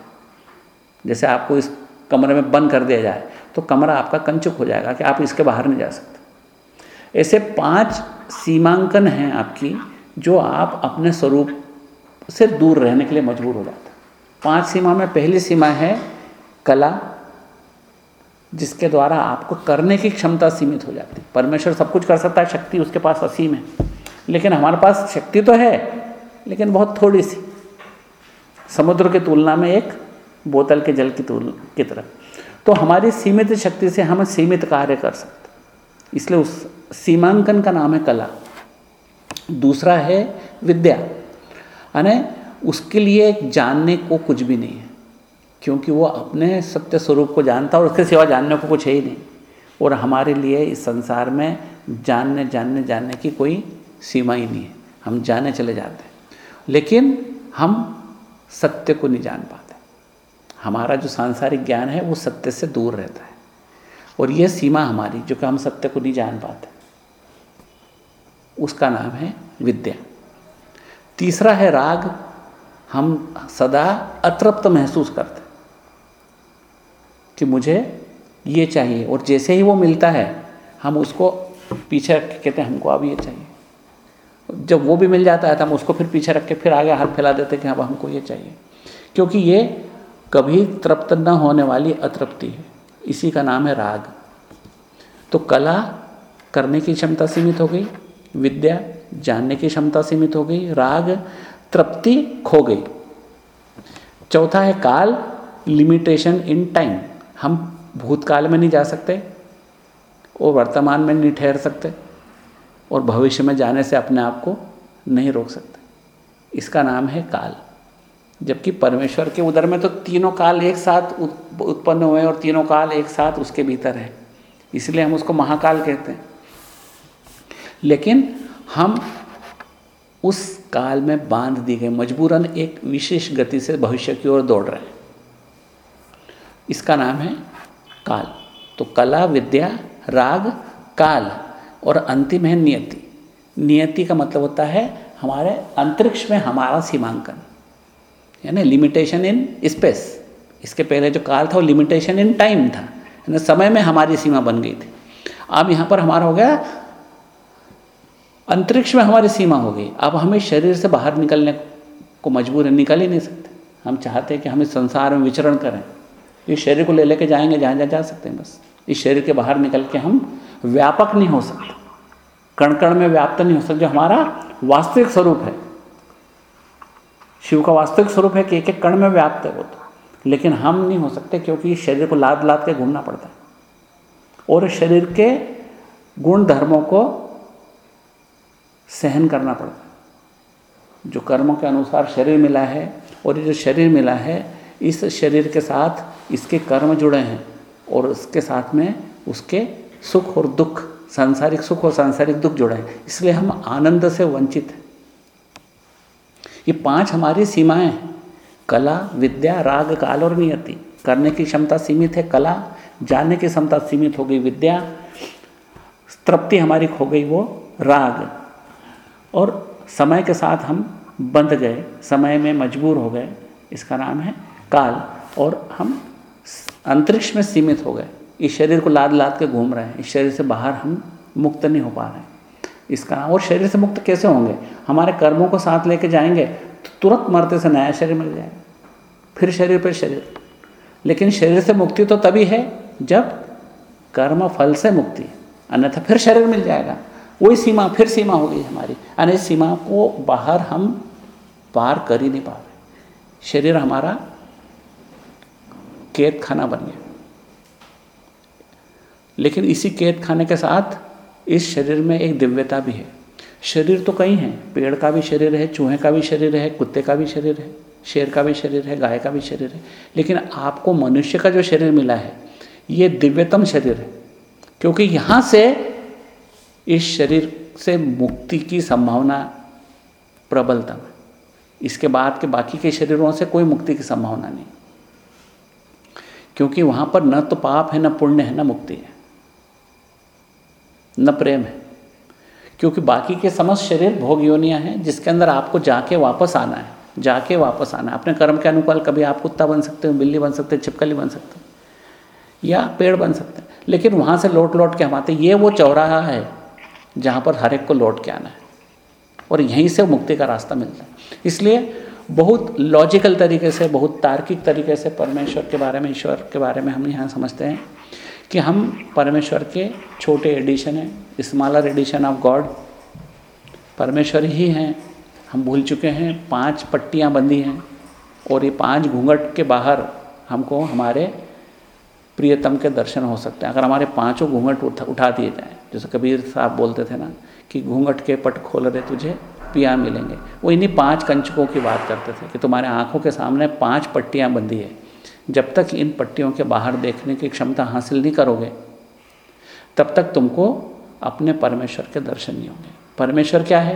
जैसे आपको इस कमरे में बंद कर दिया जाए तो कमरा आपका कंचुक हो जाएगा कि आप इसके बाहर नहीं जा सकते। ऐसे पाँच सीमांकन हैं आपकी, जो आप अपने स्वरूप से दूर रहने के लिए मजबूर हो जाते हैं। पाँच सीमा में पहली सीमा है कला, जिसके द्वारा आपको करने की क्षमता सीमित हो जाती है। परमेश्वर सब कुछ कर सकता है, शक्ति उसके पास असीम है। लेकिन हमारे पास शक्ति तो है, लेकिन बहुत थोड़ी सी। समुद्र की तुलना में एक बोतल के जल की तुलना की तरह। तो हमारी सीमित शक्ति से हम सीमित कार्य कर सकते इसलिए उस सीमांकन का नाम है कला। दूसरा है विद्या। यानी उसके लिए जानने को कुछ भी नहीं है, क्योंकि वो अपने सत्य स्वरूप को जानता और उसके सिवा जानने को कुछ है ही नहीं। और हमारे लिए इस संसार में जानने जानने जानने की कोई सीमा ही नहीं है। हम जाने चले जाते हैं। लेकिन हम सत्य को नहीं जान पाते। हमारा जो सांसारिक ज्ञान है, वो सत्य से दूर रहता है। और यह सीमा हमारी, जो कि हम सत्य को नहीं जान पाते। उसका नाम है विद्या। तीसरा है राग। हम सदा अतृप्त महसूस करते कि मुझे ये चाहिए, और जैसे ही वो मिलता है, हम उसको पीछे रख के कहते हैं, हमको अब ये चाहिए। जब वो भी मिल जाता है तो हम उसको फिर पीछे रख के फिर आगे हाथ फैला देते हैं कि अब हमको ये चाहिए। क्योंकि ये कभी तृप्त न होने वाली अतृप्ति है। इसी का नाम है राग। तो कला करने की क्षमता सीमित हो गई, विद्या जानने की क्षमता सीमित हो गई, राग तृप्ति खो गई। चौथा है काल लिमिटेशन इन टाइम हम भूतकाल में नहीं जा सकते और वर्तमान में नहीं ठहर सकते और भविष्य में जाने से अपने आप को नहीं रोक सकते। इसका नाम है काल। जबकि परमेश्वर के उदर में तो तीनों काल एक साथ उत्पन्न हुए और तीनों काल एक साथ उसके भीतर है। इसलिए हम उसको महाकाल कहते हैं। लेकिन हम उस काल में बाँध दी गए मजबूरन एक विशेष गति से भविष्य की ओर दौड़ रहे हैं। इसका नाम है काल। तो कला, विद्या, राग, काल और अंतिम है नियति। नियति का मतलब होता है हमारे अंतरिक्ष में हमारा सीमांकन। यानी लिमिटेशन इन स्पेस इसके पहले जो काल था वो लिमिटेशन इन टाइम था यानी समय में हमारी सीमा बन गई थी। अब यहाँ पर हमारा हो गया, अंतरिक्ष में हमारी सीमा हो गई। अब हमें शरीर से बाहर निकलने को मजबूर है निकल ही नहीं सकते। हम चाहते हैं कि हम इस संसार में विचरण करें। इस शरीर को ले लेके जाएँगे, जहाँ जहाँ जा सकते हैं बस। इस शरीर के बाहर निकल के हम व्यापक नहीं हो सकते। कण कण में व्याप्त नहीं हो सकते, जो हमारा वास्तविक स्वरूप है। शिव का वास्तविक स्वरूप है कि एक एक कण में व्याप्त है वो तो। लेकिन हम नहीं हो सकते क्योंकि शरीर को लाद लाद के घूमना पड़ता है। और शरीर के गुण धर्मों को सहन करना पड़ता है। जो कर्मों के अनुसार शरीर मिला है और ये जो शरीर मिला है, इस शरीर के साथ इसके कर्म जुड़े हैं और उसके साथ में उसके सुख और दुख, सांसारिक सुख और सांसारिक दुख जुड़े हैं। इसलिए हम आनंद से वंचित हैं। ये पाँच हमारी सीमाएँ हैं। कला, विद्या, राग, काल और नियति। करने की क्षमता सीमित है, कला, जानने की क्षमता सीमित हो गई, विद्या। तृप्ति हमारी खो गई, वो राग। और समय के साथ हम बंध गए, समय में मजबूर हो गए, इसका नाम है काल। और हम अंतरिक्ष में सीमित हो गए, इस शरीर को लाद लाद के घूम रहे हैं, इस शरीर से बाहर हम मुक्त नहीं हो पा रहे हैं। इसका। और शरीर से मुक्त कैसे होंगे? हमारे कर्मों को साथ लेके जाएँगे तो तुरंत मरते से नया शरीर मिल जाएगा। फिर शरीर पर शरीर। लेकिन शरीर से मुक्ति तो तभी है जब कर्म फल से मुक्ति अन्यथा फिर शरीर मिल जाएगा। वही सीमा, फिर सीमा होगी हमारी। यानी सीमा को बाहर हम पार कर ही नहीं पा रहे। शरीर हमारा कैद खाना बन गया। लेकिन इसी कैद खाने के साथ इस शरीर में एक दिव्यता भी है। शरीर तो कई हैं, पेड़ का भी शरीर है, चूहे का भी शरीर है, कुत्ते का भी शरीर है, शेर का भी शरीर है, गाय का भी शरीर है, लेकिन आपको मनुष्य का जो शरीर मिला है, ये दिव्यतम शरीर है। क्योंकि यहाँ से इस शरीर से मुक्ति की संभावना प्रबलतम है। इसके बाद के बाकी के शरीरों से कोई मुक्ति की संभावना नहीं। क्योंकि वहाँ पर न तो पाप है, न पुण्य है, न मुक्ति है। न प्रेम है। क्योंकि बाकी के समस्त शरीर भोग योनियाँ हैं, जिसके अंदर आपको जाके वापस आना है, जाके वापस आना है। अपने कर्म के अनुकूल कभी आप कुत्ता बन सकते हो, बिल्ली बन सकते हो, छिपकली बन सकते हो, या पेड़ बन सकते हैं। लेकिन वहाँ से लौट लौट के हम आते ये वो चौराहा है जहाँ पर हर एक को लौट के आना है। और यहीं से मुक्ति का रास्ता मिलता है। इसलिए बहुत लॉजिकल तरीके से, बहुत तार्किक तरीके से परमेश्वर के बारे में, ईश्वर के बारे में हम यहाँ समझते हैं। कि हम परमेश्वर के छोटे एडिशन हैं स्मॉलर एडिशन ऑफ़ गॉड परमेश्वर ही हैं, हम भूल चुके हैं, पाँच पट्टियाँ बंदी हैं, और ये पाँच घूंघट के बाहर हमको हमारे प्रियतम के दर्शन हो सकते हैं। अगर हमारे पाँचों घूंघट उठा उठा दिए जाएँ, जैसे कबीर साहब बोलते थे ना, कि घूंघट के पट खोल रहे तुझे पिया मिलेंगे। वो इन्हीं पाँच कंचकों की बात करते थे कि तुम्हारे आँखों के सामने पाँच पट्टियाँ बंदी है। जब तक इन पट्टियों के बाहर देखने की क्षमता हासिल नहीं करोगे, तब तक तुमको अपने परमेश्वर के दर्शन नहीं होंगे। परमेश्वर क्या है?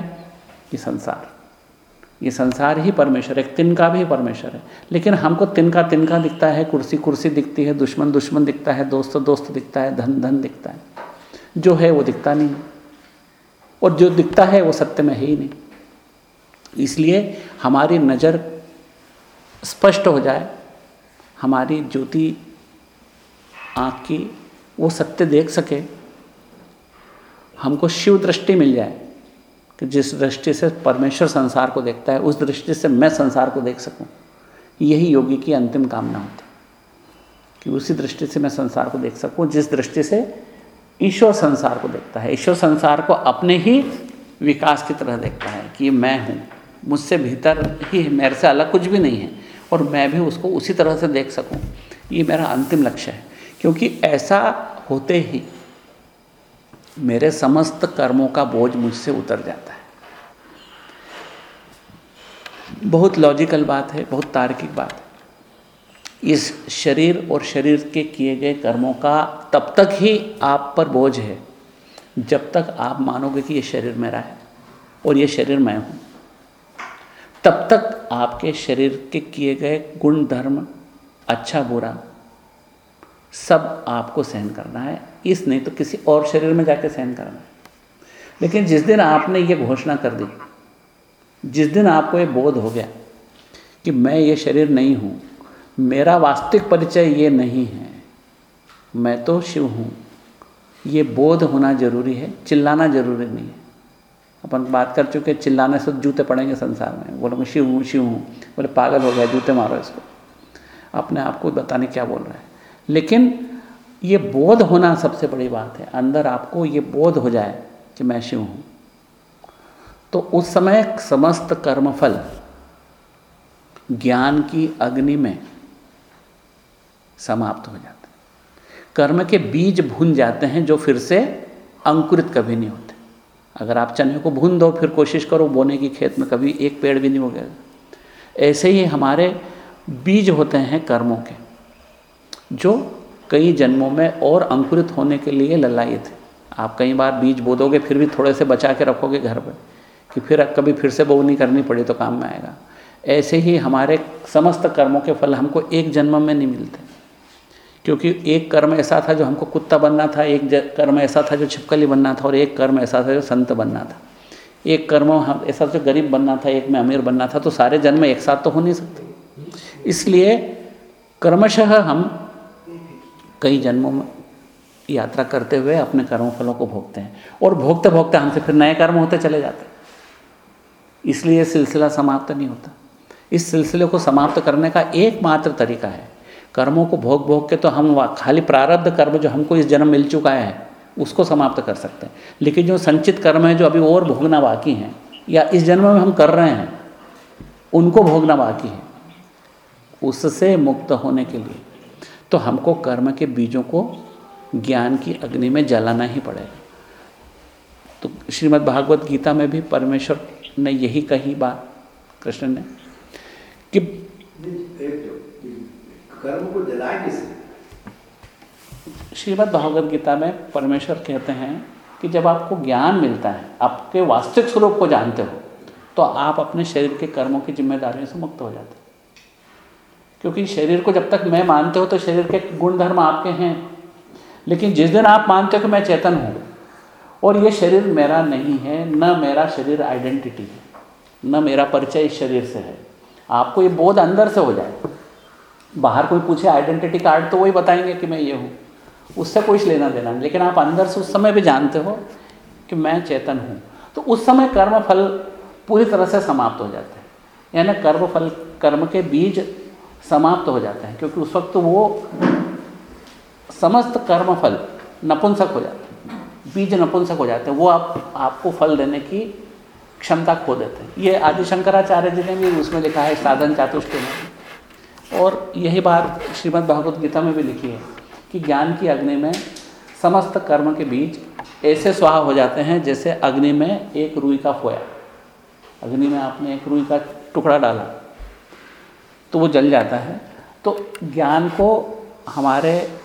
ये संसार। ये संसार ही परमेश्वर है तिनका भी परमेश्वर है। लेकिन हमको तिनका तिनका दिखता है, कुर्सी कुर्सी दिखती है, दुश्मन दुश्मन दिखता है, दोस्त दोस्त दिखता है, धन धन दिखता है। जो है वो दिखता नहीं और जो दिखता है वो सत्य में है ही नहीं। इसलिए हमारी नज़र स्पष्ट हो जाए हमारी ज्योति आँख की वो सत्य देख सके। हमको शिव दृष्टि मिल जाए कि जिस दृष्टि से परमेश्वर संसार को देखता है, उस दृष्टि से मैं संसार को देख सकूँ। यही योगी की अंतिम कामना होती है कि उसी दृष्टि से मैं संसार को देख सकूँ, जिस दृष्टि से ईश्वर संसार को देखता है। ईश्वर संसार को अपने ही विकास की तरह देखता है कि मैं हूँ, मुझसे भीतर ही मेरे से अलग कुछ भी नहीं है। और मैं भी उसको उसी तरह से देख सकूँ। ये मेरा अंतिम लक्ष्य है। क्योंकि ऐसा होते ही मेरे समस्त कर्मों का बोझ मुझसे उतर जाता है। बहुत लॉजिकल बात है, बहुत तार्किक बात है। इस शरीर और शरीर के किए गए कर्मों का तब तक ही आप पर बोझ है, जब तक आप मानोगे कि ये शरीर मेरा है और ये शरीर मैं हूँ। तब तक आपके शरीर के किए गए गुण धर्म अच्छा बुरा, सब आपको सहन करना है। इस नहीं तो किसी और शरीर में जाके सहन करना है। लेकिन जिस दिन आपने ये घोषणा कर दी, जिस दिन आपको ये बोध हो गया कि मैं ये शरीर नहीं हूँ, मेरा वास्तविक परिचय ये नहीं है, मैं तो शिव हूँ, ये बोध होना ज़रूरी है, चिल्लाना ज़रूरी नहीं है। अपन बात कर चुके चिल्लाने से जूते पड़ेंगे संसार में। बोलो, मैं शिव हूँ शिव हूँ। बोले, पागल हो गया, जूते मारो इसको। अपने आप को बताने क्या बोल रहे है। लेकिन ये बोध होना सबसे बड़ी बात है। अंदर आपको ये बोध हो जाए कि मैं शिव हूँ। तो उस समय समस्त कर्मफल ज्ञान की अग्नि में समाप्त हो जाते हैं। कर्म के बीज भून जाते हैं जो फिर से अंकुरित कभी नहीं होते। अगर आप चने को भून दो, फिर कोशिश करो बोने की खेत में, कभी एक पेड़ भी नहीं होगा ऐसे ही हमारे बीज होते हैं कर्मों के, जो कई जन्मों में और अंकुरित होने के लिए ललायित थे। आप कई बार बीज बो दोगे फिर भी थोड़े से बचा के रखोगे घर पर कि फिर कभी फिर से बोनी करनी पड़ी तो काम में आएगा। ऐसे ही हमारे समस्त कर्मों के फल हमको एक जन्म में नहीं मिलते। क्योंकि एक कर्म ऐसा था जो हमको कुत्ता बनना था, एक कर्म ऐसा था जो छिपकली बनना था और एक कर्म ऐसा था जो संत बनना था। एक कर्म हम, ऐसा जो गरीब बनना था, एक में अमीर बनना था तो सारे जन्म एक साथ तो हो नहीं सकते। इसलिए क्रमशः हम कई जन्मों में यात्रा करते हुए अपने कर्म फलों को भोगते हैं और भोगते भोगते हमसे फिर नए कर्म होते चले जाते इसलिए सिलसिला समाप्त नहीं होता। इस सिलसिले को समाप्त करने का एकमात्र तरीका है कर्मों को भोग भोग के तो हम खाली प्रारब्ध कर्म जो हमको इस जन्म मिल चुका है, उसको समाप्त कर सकते हैं। लेकिन जो संचित कर्म है, जो अभी और भोगना बाकी हैं, या इस जन्म में हम कर रहे हैं, उनको भोगना बाकी है, उससे मुक्त होने के लिए तो हमको कर्म के बीजों को ज्ञान की अग्नि में जलाना ही पड़ेगा। तो श्रीमद् भागवत गीता में भी परमेश्वर ने यही कही बात, कृष्ण ने, कि कर्म को जलाए किसे श्रीमद भागवत गीता में परमेश्वर कहते हैं कि जब आपको ज्ञान मिलता है, आपके वास्तविक स्वरूप को जानते हो तो आप अपने शरीर के कर्मों की जिम्मेदारियों से मुक्त हो जाते क्योंकि शरीर को जब तक मैं मानते हो तो शरीर के गुण धर्म आपके हैं। लेकिन जिस दिन आप मानते हो कि मैं चेतन हूँ, और ये शरीर मेरा नहीं है, न मेरा शरीर आइडेंटिटी है, न मेरा परिचय इस शरीर से है, आपको ये बोध अंदर से हो जाए बाहर कोई पूछे आइडेंटिटी कार्ड तो वही बताएँगे कि मैं ये हूँ। उससे कुछ लेना देना नहीं। लेकिन आप अंदर से उस समय भी जानते हो कि मैं चेतन हूँ। तो उस समय कर्म फल पूरी तरह से समाप्त हो जाते हैं। यानी कर्म फल कर्म के बीज समाप्त हो जाते हैं, क्योंकि उस वक्त वो समस्त कर्म फल नपुंसक हो जाते हैं। बीज नपुंसक हो जाते हैं। वो आप, आपको फल देने की क्षमता खो देते हैं। ये आदि शंकराचार्य जी ने भी उसमें लिखा है, साधन चातुष्ट में। और यही बात श्रीमद् भागवत गीता में भी लिखी है कि ज्ञान की अग्नि में समस्त कर्म के बीज ऐसे स्वाहा हो जाते हैं जैसे अग्नि में एक रुई का फोया। अग्नि में आपने एक रुई का टुकड़ा डाला तो वो जल जाता है। तो ज्ञान को हमारे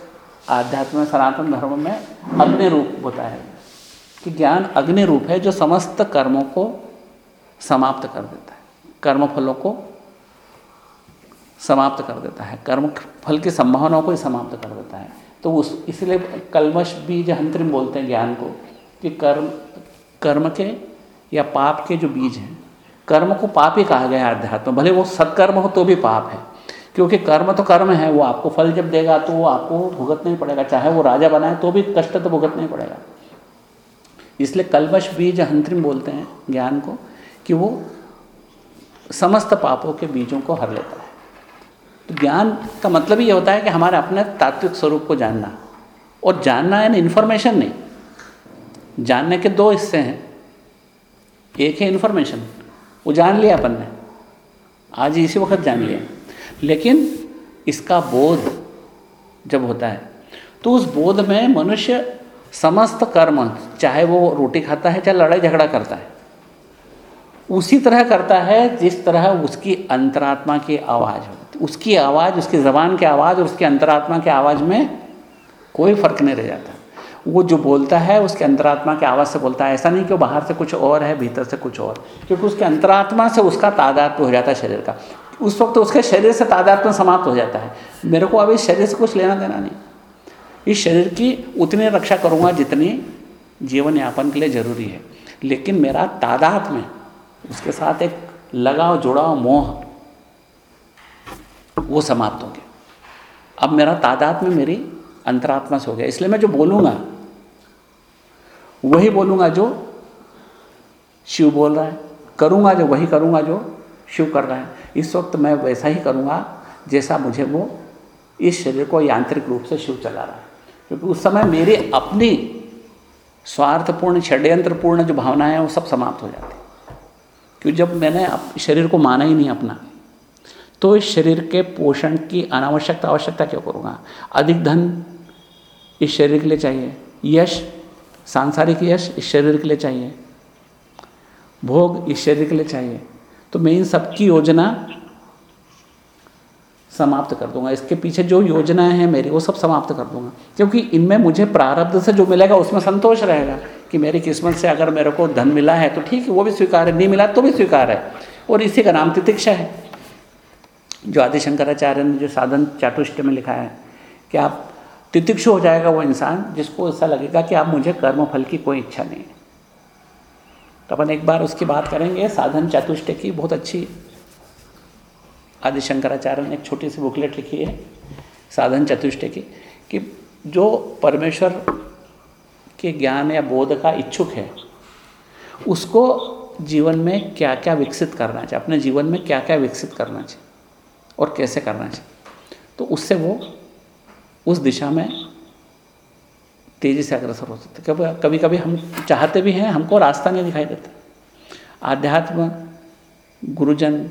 आध्यात्म सनातन धर्म में अग्नि रूप होता है कि ज्ञान अग्नि रूप है जो समस्त कर्मों को समाप्त कर देता है कर्म फलों को समाप्त कर देता है। कर्म फल की संभावनाओं को ही समाप्त कर देता है। तो उस, इसलिए कलमश बीज अंतरिम बोलते हैं ज्ञान को, कि कर्म कर्म के या पाप के जो बीज हैं, कर्म को पाप ही कहा गया है अध्यात्म भले वो सत्कर्म हो तो भी पाप है। क्योंकि कर्म तो कर्म है, वो आपको फल जब देगा तो वो आपको भुगतना ही पड़ेगा। चाहे वो राजा बनाए तो भी कष्ट तो भुगतना ही पड़ेगा। इसलिए कलमश बीज अंतरिम बोलते हैं ज्ञान को, कि वो समस्त पापों के बीजों को हर लेता है। तो ज्ञान का मतलब ये होता है कि हमारे अपने तात्विक स्वरूप को जानना। और जानना है ना इन्फॉर्मेशन नहीं। जानने के दो हिस्से हैं। एक है इन्फॉर्मेशन वो जान लिया अपन ने। आज इसी वक्त जान लिया। लेकिन इसका बोध जब होता है तो उस बोध में मनुष्य समस्त कर्म, चाहे वो रोटी खाता है, चाहे लड़ाई झगड़ा करता है, उसी तरह करता है जिस तरह उसकी अंतरात्मा की आवाज़ हो। उसकी आवाज़, उसकी ज़बान की आवाज़ और उसकी अंतरात्मा की आवाज़ में कोई फ़र्क नहीं रह जाता। वो जो बोलता है, उसके अंतरात्मा की आवाज़ से बोलता है। ऐसा नहीं कि बाहर से कुछ और है, भीतर से कुछ और। क्योंकि उसके अंतरात्मा से उसका तादाद हो जाता है शरीर का। उस वक्त तो उसके शरीर से तादात्म समाप्त हो जाता है। मेरे को अभी शरीर से कुछ लेना देना नहीं। इस शरीर की उतनी रक्षा करूँगा जितनी जीवन यापन के लिए ज़रूरी है। लेकिन मेरा तादाद में उसके साथ एक लगाव, जुड़ाव, मोह वो समाप्त हो गया। अब मेरा तादाद में मेरी अंतरात्मा से हो गया। इसलिए मैं जो बोलूँगा, वही बोलूँगा जो शिव बोल रहा है। करूँगा जो, वही करूँगा जो शिव कर रहा है। इस वक्त मैं वैसा ही करूँगा जैसा मुझे वो इस शरीर को यांत्रिक रूप से शिव चला रहा है। क्योंकि उस समय मेरी अपनी स्वार्थपूर्ण, षड्यंत्रपूर्ण जो भावनाएँ हैं, वो सब समाप्त हो जाती क्योंकि जब मैंने शरीर को माना ही नहीं अपना तो इस शरीर के पोषण की अनावश्यकता, आवश्यकता क्यों करूँगा? अधिक धन इस शरीर के लिए चाहिए। यश, सांसारिक यश इस शरीर के लिए चाहिए। भोग इस शरीर के लिए चाहिए। तो मैं इन सब की योजना समाप्त कर दूँगा। इसके पीछे जो योजनाएँ हैं मेरी, वो सब समाप्त कर दूँगा। क्योंकि इनमें मुझे प्रारब्ध से जो मिलेगा, उसमें संतोष रहेगा कि मेरी किस्मत से अगर मेरे को धन मिला है तो ठीक है, वो भी स्वीकार है, नहीं मिला तो भी स्वीकार है। और इसी का नाम तितिक्षा है। जो आदि शंकराचार्य ने जो साधन चाटुष्ट में लिखा है, कि आप तितिक्षु हो जाएगा वो इंसान जिसको ऐसा लगेगा कि आप मुझे कर्म फल की कोई इच्छा नहीं है। तो अपन एक बार उसकी बात करेंगे, साधन चतुष्ट की बहुत अच्छी। आदि शंकराचार्य ने एक छोटी सी बुकलेट लिखी है, साधन चतुष्ट की, कि जो परमेश्वर के ज्ञान या बोध का इच्छुक है, उसको जीवन में क्या क्या विकसित करना चाहिए, अपने जीवन में क्या क्या विकसित करना चाहिए। और कैसे करना चाहिए। तो उससे वो उस दिशा में तेज़ी से अग्रसर हो सकते कभी कभी कभी हम चाहते भी हैं, हमको रास्ता नहीं दिखाई देता। आध्यात्म, गुरुजन,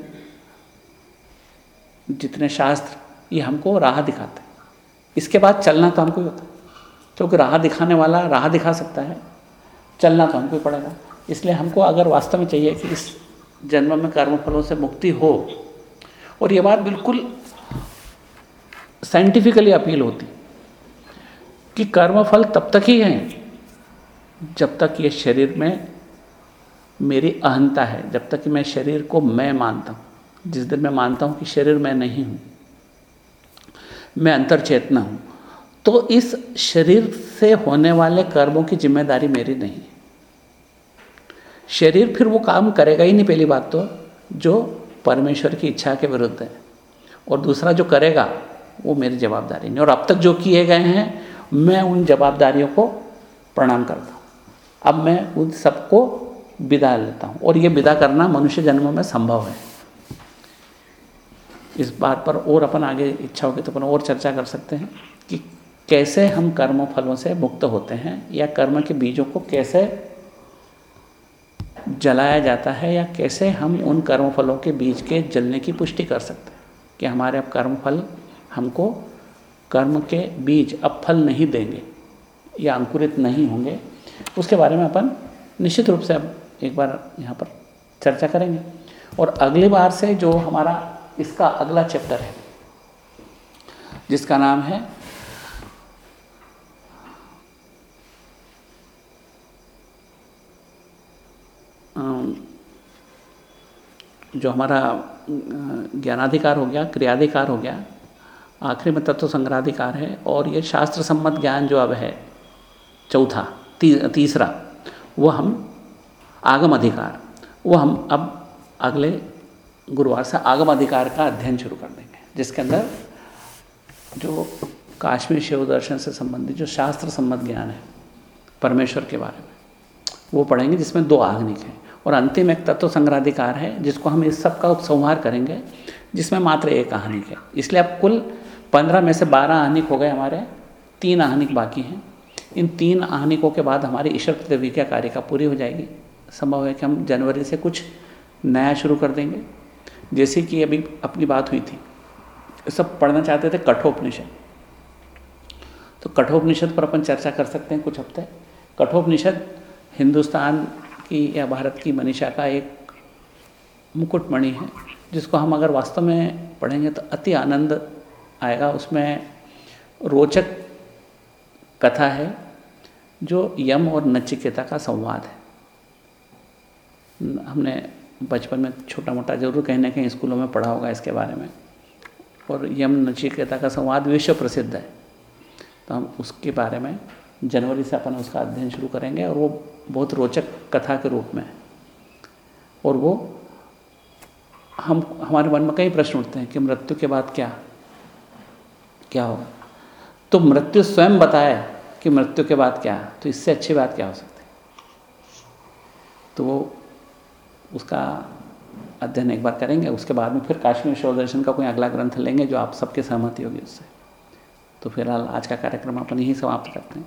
जितने शास्त्र, ये हमको राह दिखाते इसके बाद चलना तो हमको ही होता है। क्योंकि राह दिखाने वाला राह दिखा सकता है, चलना तो हमको ही पड़ेगा। इसलिए हमको अगर वास्तव में चाहिए कि इस जन्म में कर्मफलों से मुक्ति हो और ये बात बिल्कुल साइंटिफिकली अपील होती कि कर्मफल तब तक ही हैं जब तक ये शरीर में मेरी अहंता है, जब तक कि मैं शरीर को मैं मानता हूँ। जिस दिन मैं मानता हूँ कि शरीर मैं नहीं हूँ, मैं अंतर चेतना हूँ तो इस शरीर से होने वाले कर्मों की ज़िम्मेदारी मेरी नहीं है। शरीर फिर वो काम करेगा ही नहीं, पहली बात तो जो परमेश्वर की इच्छा के विरुद्ध है। और दूसरा जो करेगा, वो मेरी जवाबदारी नहीं। और अब तक जो किए गए हैं, मैं उन जवाबदारियों को प्रणाम करता हूँ। अब मैं उन सबको विदा लेता हूँ। और ये विदा करना मनुष्य जन्मों में संभव है। इस बात पर और अपन आगे इच्छा होगी तो अपन और चर्चा कर सकते हैं कि कैसे हम कर्म फलों से मुक्त होते हैं या कर्म के बीजों को कैसे जलाया जाता है या कैसे हम उन कर्म फलों के बीज के जलने की पुष्टि कर सकते हैं? कि हमारे अब कर्म फल हमको कर्म के बीज अब फल नहीं देंगे या अंकुरित नहीं होंगे। उसके बारे में अपन निश्चित रूप से अब एक बार यहाँ पर चर्चा करेंगे। और अगली बार से जो हमारा इसका अगला चैप्टर है, जिसका नाम है जो हमारा ज्ञानाधिकार हो गया क्रियाधिकार हो गया आखिरी में तत्व संग्रहाधिकार है और ये शास्त्र सम्मत ज्ञान जो अब है चौथा ती, तीसरा वो हम आगम अधिकार वो हम अब अगले गुरुवार से आगम अधिकार का अध्ययन शुरू कर देंगे जिसके अंदर जो काश्मीर शिव दर्शन से संबंधित जो शास्त्र सम्मत ज्ञान है परमेश्वर के बारे में वो पढ़ेंगे जिसमें दो आग्निक हैं। और अंतिम एक तत्व संग्रहाधिकार है, जिसको हम इस सब का उपसंहार करेंगे, जिसमें मात्र एक आहनिक है। इसलिए अब कुल पंद्रह में से बारह आहनिक हो गए हमारे, तीन आहनिक बाकी हैं। इन तीन आहनिकों के बाद हमारी ईश्वर प्रतिविज्ञा कारिका पूरी हो जाएगी। संभव है कि हम जनवरी से कुछ नया शुरू कर देंगे। जैसे कि अभी अपनी बात हुई थी, सब पढ़ना चाहते थे कठोपनिषद। तो कठोपनिषद पर अपन चर्चा कर सकते हैं कुछ हफ़्ते। कठोपनिषद हिंदुस्तान की या भारत की मनीषा का एक मुकुटमणि है, जिसको हम अगर वास्तव में पढ़ेंगे तो अति आनंद आएगा। उसमें रोचक कथा है, जो यम और नचिकेता का संवाद है। हमने बचपन में छोटा मोटा ज़रूर कहीं ना कहीं स्कूलों में पढ़ा होगा इसके बारे में। और यम नचिकेता का संवाद विश्व प्रसिद्ध है। तो हम उसके बारे में जनवरी से अपन उसका अध्ययन शुरू करेंगे और वो बहुत रोचक कथा के रूप में और वो हम, हमारे मन में कई प्रश्न उठते हैं कि मृत्यु के बाद क्या क्या होगा? तो मृत्यु स्वयं बताए कि मृत्यु के बाद क्या तो इससे अच्छी बात क्या हो सकती तो वो उसका अध्ययन एक बार करेंगे, उसके बाद में फिर काशी विश्व दर्शन का कोई अगला ग्रंथ लेंगे जो आप सबके सहमति होगी उससे। तो फ़िलहाल आज का कार्यक्रम अपन यही समाप्त करते हैं।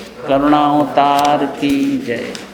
करुणावतार की जय।